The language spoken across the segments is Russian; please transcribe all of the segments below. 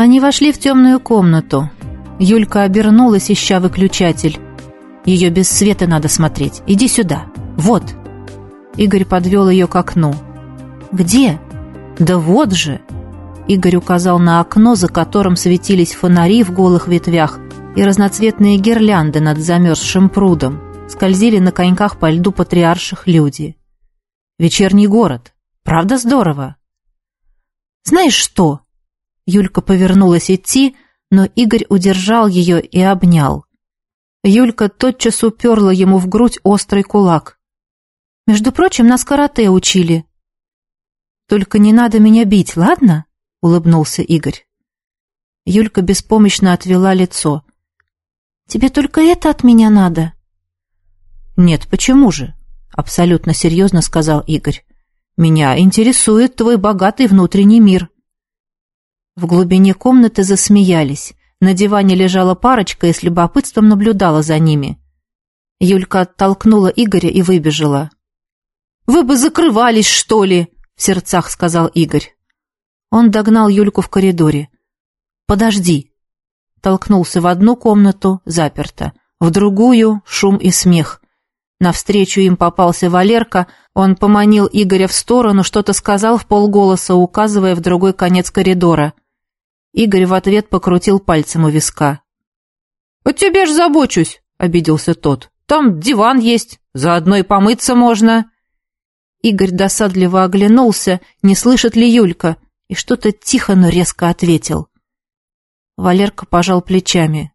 Они вошли в темную комнату. Юлька обернулась, ища выключатель. «Ее без света надо смотреть. Иди сюда. Вот». Игорь подвел ее к окну. «Где?» «Да вот же!» Игорь указал на окно, за которым светились фонари в голых ветвях и разноцветные гирлянды над замерзшим прудом. Скользили на коньках по льду патриарших люди. «Вечерний город. Правда здорово?» «Знаешь что?» Юлька повернулась идти, но Игорь удержал ее и обнял. Юлька тотчас уперла ему в грудь острый кулак. «Между прочим, нас карате учили». «Только не надо меня бить, ладно?» — улыбнулся Игорь. Юлька беспомощно отвела лицо. «Тебе только это от меня надо?» «Нет, почему же?» — абсолютно серьезно сказал Игорь. «Меня интересует твой богатый внутренний мир». В глубине комнаты засмеялись. На диване лежала парочка и с любопытством наблюдала за ними. Юлька оттолкнула Игоря и выбежала. «Вы бы закрывались, что ли!» — в сердцах сказал Игорь. Он догнал Юльку в коридоре. «Подожди!» Толкнулся в одну комнату, заперто. В другую — шум и смех. Навстречу им попался Валерка, он поманил Игоря в сторону, что-то сказал в полголоса, указывая в другой конец коридора. Игорь в ответ покрутил пальцем у виска. «О тебе ж забочусь!» — обиделся тот. «Там диван есть, заодно и помыться можно!» Игорь досадливо оглянулся, не слышит ли Юлька, и что-то тихо, но резко ответил. Валерка пожал плечами.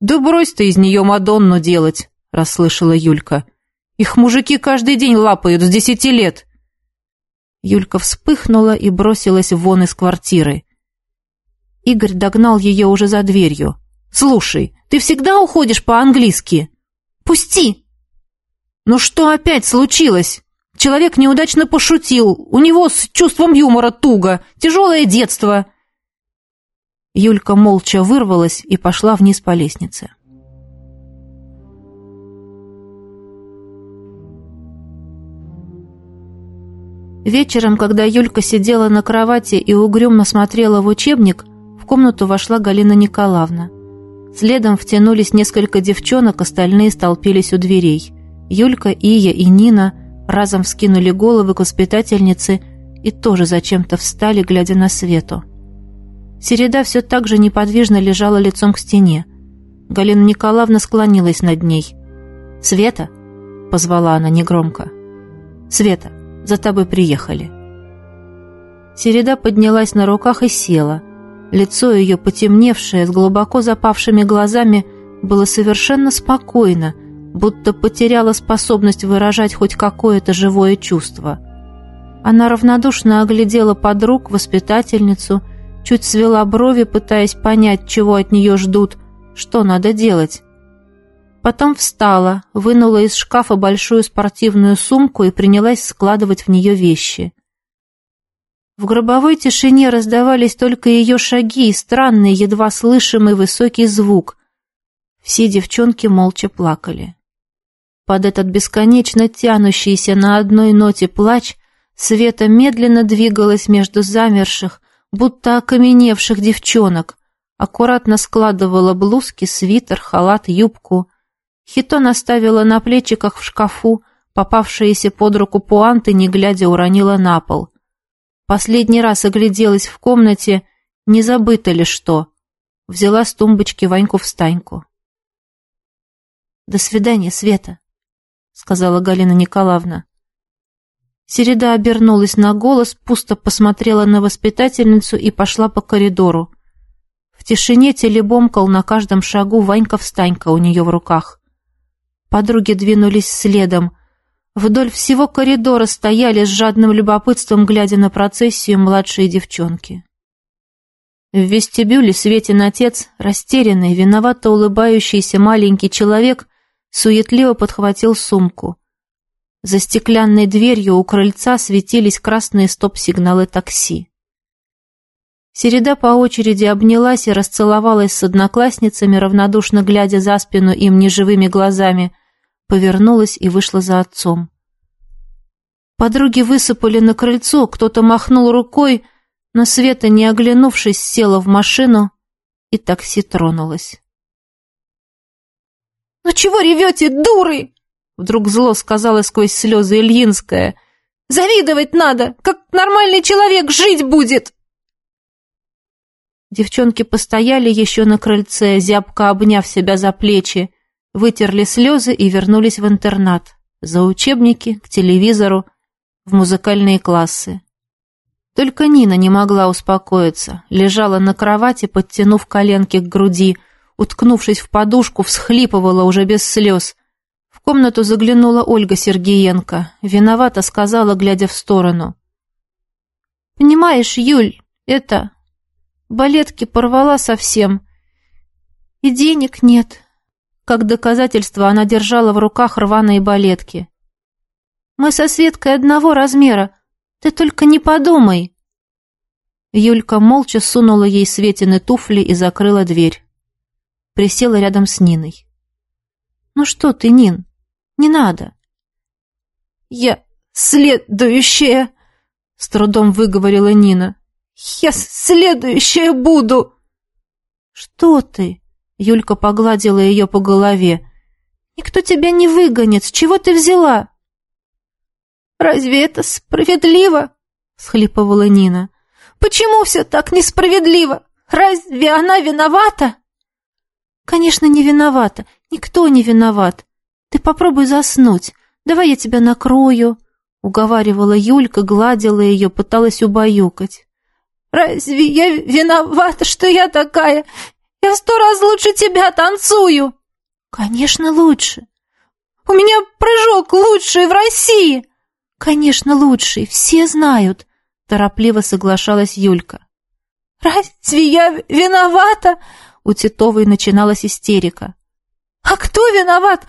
«Да брось ты из нее Мадонну делать!» — расслышала Юлька. «Их мужики каждый день лапают с десяти лет!» Юлька вспыхнула и бросилась вон из квартиры. Игорь догнал ее уже за дверью. «Слушай, ты всегда уходишь по-английски?» «Пусти!» «Ну что опять случилось?» Человек неудачно пошутил. У него с чувством юмора туго. Тяжелое детство. Юлька молча вырвалась и пошла вниз по лестнице. Вечером, когда Юлька сидела на кровати и угрюмо смотрела в учебник, в комнату вошла Галина Николаевна. Следом втянулись несколько девчонок, остальные столпились у дверей. Юлька, Ия и Нина – разом вскинули головы к воспитательнице и тоже зачем-то встали, глядя на Свету. Середа все так же неподвижно лежала лицом к стене. Галина Николаевна склонилась над ней. «Света!» — позвала она негромко. «Света, за тобой приехали». Середа поднялась на руках и села. Лицо ее, потемневшее, с глубоко запавшими глазами, было совершенно спокойно, будто потеряла способность выражать хоть какое-то живое чувство. Она равнодушно оглядела подруг, воспитательницу, чуть свела брови, пытаясь понять, чего от нее ждут, что надо делать. Потом встала, вынула из шкафа большую спортивную сумку и принялась складывать в нее вещи. В гробовой тишине раздавались только ее шаги и странный, едва слышимый высокий звук. Все девчонки молча плакали. Под этот бесконечно тянущийся на одной ноте плач Света медленно двигалась между замерших, будто окаменевших девчонок, аккуратно складывала блузки, свитер, халат, юбку. Хито наставила на плечиках в шкафу, попавшиеся под руку пуанты, не глядя, уронила на пол. Последний раз огляделась в комнате, не забыто ли что. Взяла с тумбочки Ваньку-встаньку. «До свидания, Света», сказала Галина Николаевна. Середа обернулась на голос, пусто посмотрела на воспитательницу и пошла по коридору. В тишине телебомкал на каждом шагу Ванька-встанька у нее в руках. Подруги двинулись следом. Вдоль всего коридора стояли с жадным любопытством, глядя на процессию младшие девчонки. В вестибюле Светин отец, растерянный, виновато улыбающийся маленький человек, суетливо подхватил сумку. За стеклянной дверью у крыльца светились красные стоп-сигналы такси. Середа по очереди обнялась и расцеловалась с одноклассницами, равнодушно глядя за спину им неживыми глазами, повернулась и вышла за отцом. Подруги высыпали на крыльцо, кто-то махнул рукой, Но Света, не оглянувшись, села в машину, и такси тронулось. «Ну чего ревете, дуры?» Вдруг зло сказала сквозь слезы Ильинская. «Завидовать надо! Как нормальный человек жить будет!» Девчонки постояли еще на крыльце, зябко обняв себя за плечи, вытерли слезы и вернулись в интернат. За учебники, к телевизору, в музыкальные классы. Только Нина не могла успокоиться, лежала на кровати, подтянув коленки к груди, уткнувшись в подушку, всхлипывала уже без слез. В комнату заглянула Ольга Сергеенко, виновата сказала, глядя в сторону. «Понимаешь, Юль, это... Балетки порвала совсем. И денег нет». Как доказательство она держала в руках рваные балетки. «Мы со Светкой одного размера, ты только не подумай!» Юлька молча сунула ей Светины туфли и закрыла дверь. Присела рядом с Ниной. «Ну что ты, Нин, не надо!» «Я следующая!» — с трудом выговорила Нина. «Я следующая буду!» «Что ты?» — Юлька погладила ее по голове. «Никто тебя не выгонит. С чего ты взяла?» «Разве это справедливо?» — схлипывала Нина. «Почему все так несправедливо? Разве она виновата?» «Конечно, не виновата. Никто не виноват. Ты попробуй заснуть. Давай я тебя накрою», — уговаривала Юлька, гладила ее, пыталась убаюкать. «Разве я виновата, что я такая? Я в сто раз лучше тебя танцую!» «Конечно, лучше!» «У меня прыжок лучший в России!» «Конечно, лучший, все знают», — торопливо соглашалась Юлька. «Разве я виновата?» — у Титовой начиналась истерика. «А кто виноват?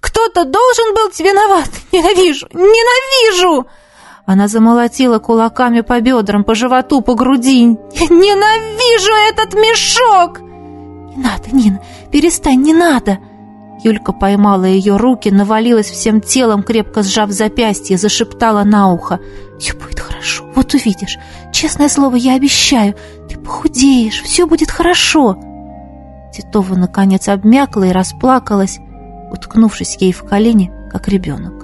Кто-то должен был виноват! Ненавижу! Ненавижу!» Она замолотила кулаками по бедрам, по животу, по груди. «Ненавижу этот мешок!» «Не надо, Нина, перестань, не надо!» Юлька поймала ее руки, навалилась всем телом, крепко сжав запястье, зашептала на ухо. «Все будет хорошо, вот увидишь. Честное слово, я обещаю. Ты похудеешь, все будет хорошо». Титова, наконец, обмякла и расплакалась, уткнувшись ей в колени, как ребенок.